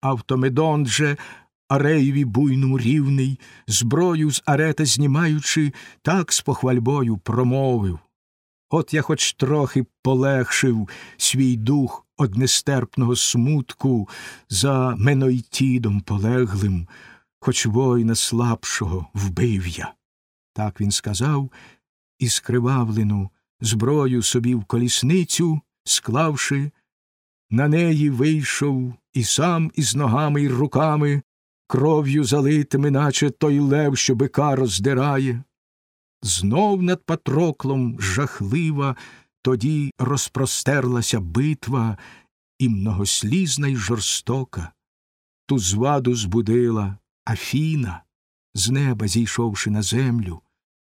Автомедон же Ареєві буйному рівний, зброю з арета знімаючи, так з похвальбою промовив. От я хоч трохи полегшив свій дух од нестерпного смутку за Менойтідом полеглим, хоч воїна слабшого вбив я. Так він сказав, і скривавлену зброю собі в колісницю, склавши, на неї вийшов і сам із ногами й руками, кров'ю залитими, наче той лев, що бика роздирає. Знов над Патроклом жахлива тоді розпростерлася битва і многослізна й жорстока. Ту зваду збудила Афіна, з неба зійшовши на землю,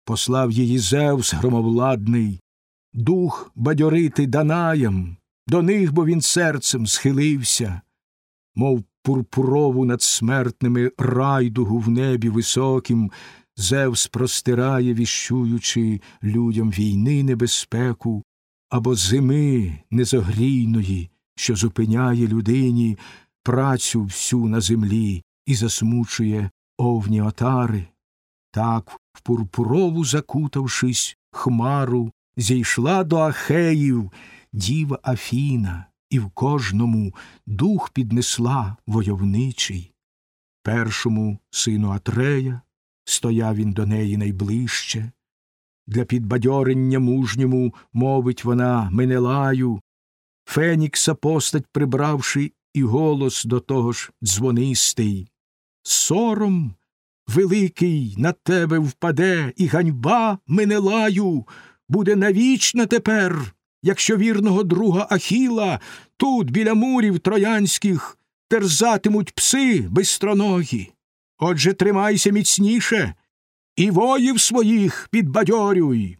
послав її Зевс громовладний, дух бадьорити Данаям, до них бо він серцем схилився, мов пурпурову над смертними райдугу в небі високим, Зевс простирає, віщуючи людям війни небезпеку або зими незогрійної, що зупиняє людині працю всю на землі і засмучує овні отари. Так, в пурпурову закутавшись, хмару, зійшла до Ахеїв діва Афіна, і в кожному дух піднесла войовничий. Першому сину Атрея стояв він до неї найближче. Для підбадьорення мужньому мовить вона Менелаю, Фенікса постать прибравши, і голос до того ж дзвонистий. Сором великий на тебе впаде, і ганьба Менелаю буде навічна тепер, якщо вірного друга Ахіла тут, біля мурів троянських, терзатимуть пси бистроногі. Отже, тримайся міцніше і воїв своїх підбадьорюй.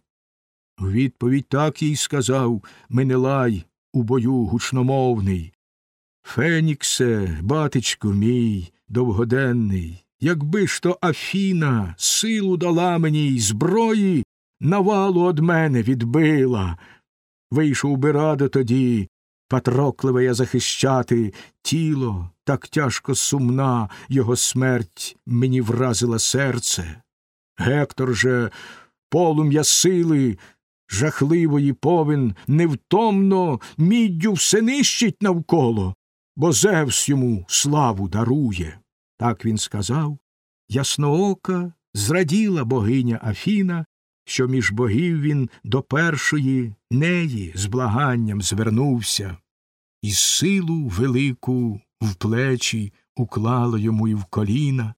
Відповідь так їй сказав Менелай у бою гучномовний. Феніксе, батечку мій, довгоденний, якби ж то Афіна силу дала мені й зброї, навалу од мене відбила. Вийшов би радо тоді, Патрокливе я захищати тіло, так тяжко сумна його смерть мені вразила серце. Гектор же полум'я сили жахливої повен невтомно міддю все нищить навколо, бо Зевс йому славу дарує. Так він сказав. Ясноока зраділа богиня Афіна, що між богів він до першої неї з благанням звернувся, і силу велику в плечі уклала йому і в коліна.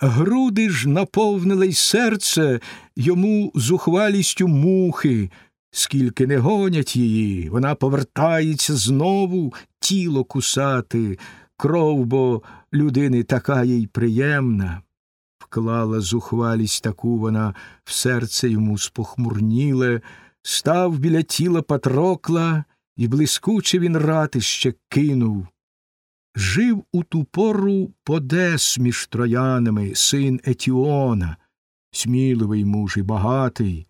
Груди ж наповнили й серце йому зухвалістю мухи, скільки не гонять її, вона повертається знову тіло кусати, кров бо людини така їй приємна. Вклала зухвалість таку вона в серце йому спохмурніле, став біля тіла Патрокла, і блискуче він ратище кинув. Жив у ту пору Подес між троянами, син Етіона, сміливий муж і багатий.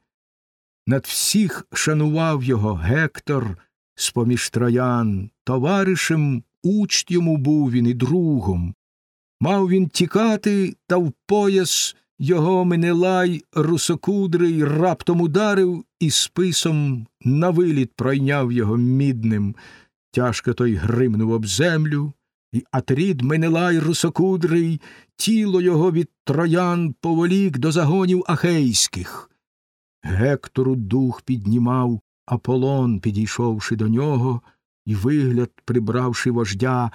Над всіх шанував його Гектор з поміж троян, товаришем учт йому був він і другом. Мав він тікати, та в пояс його Менелай русокудрий раптом ударив і списом на виліт пройняв його мідним. Тяжко той гримнув об землю, і Атрід Менелай русокудрий, тіло його від троян поволік до загонів ахейських. Гектору дух піднімав Аполлон, підійшовши до нього, і вигляд, прибравши вождя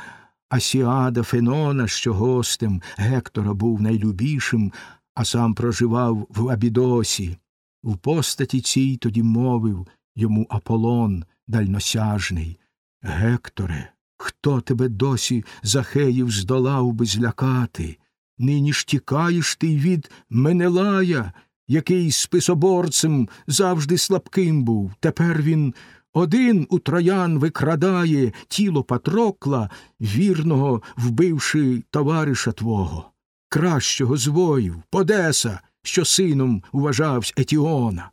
Асіада Фенона, що гостем Гектора був найлюбішим, а сам проживав в Абідосі. В постаті цій тоді мовив йому Аполлон дальносяжний. Гекторе, хто тебе досі Захеїв здолав би злякати? Нині ж тікаєш ти від Менелая, який списоборцем завжди слабким був. Тепер він один у троян викрадає тіло Патрокла, вірного вбивши товариша твого, кращого з воїв, Подеса, що сином вважавсь Етіона.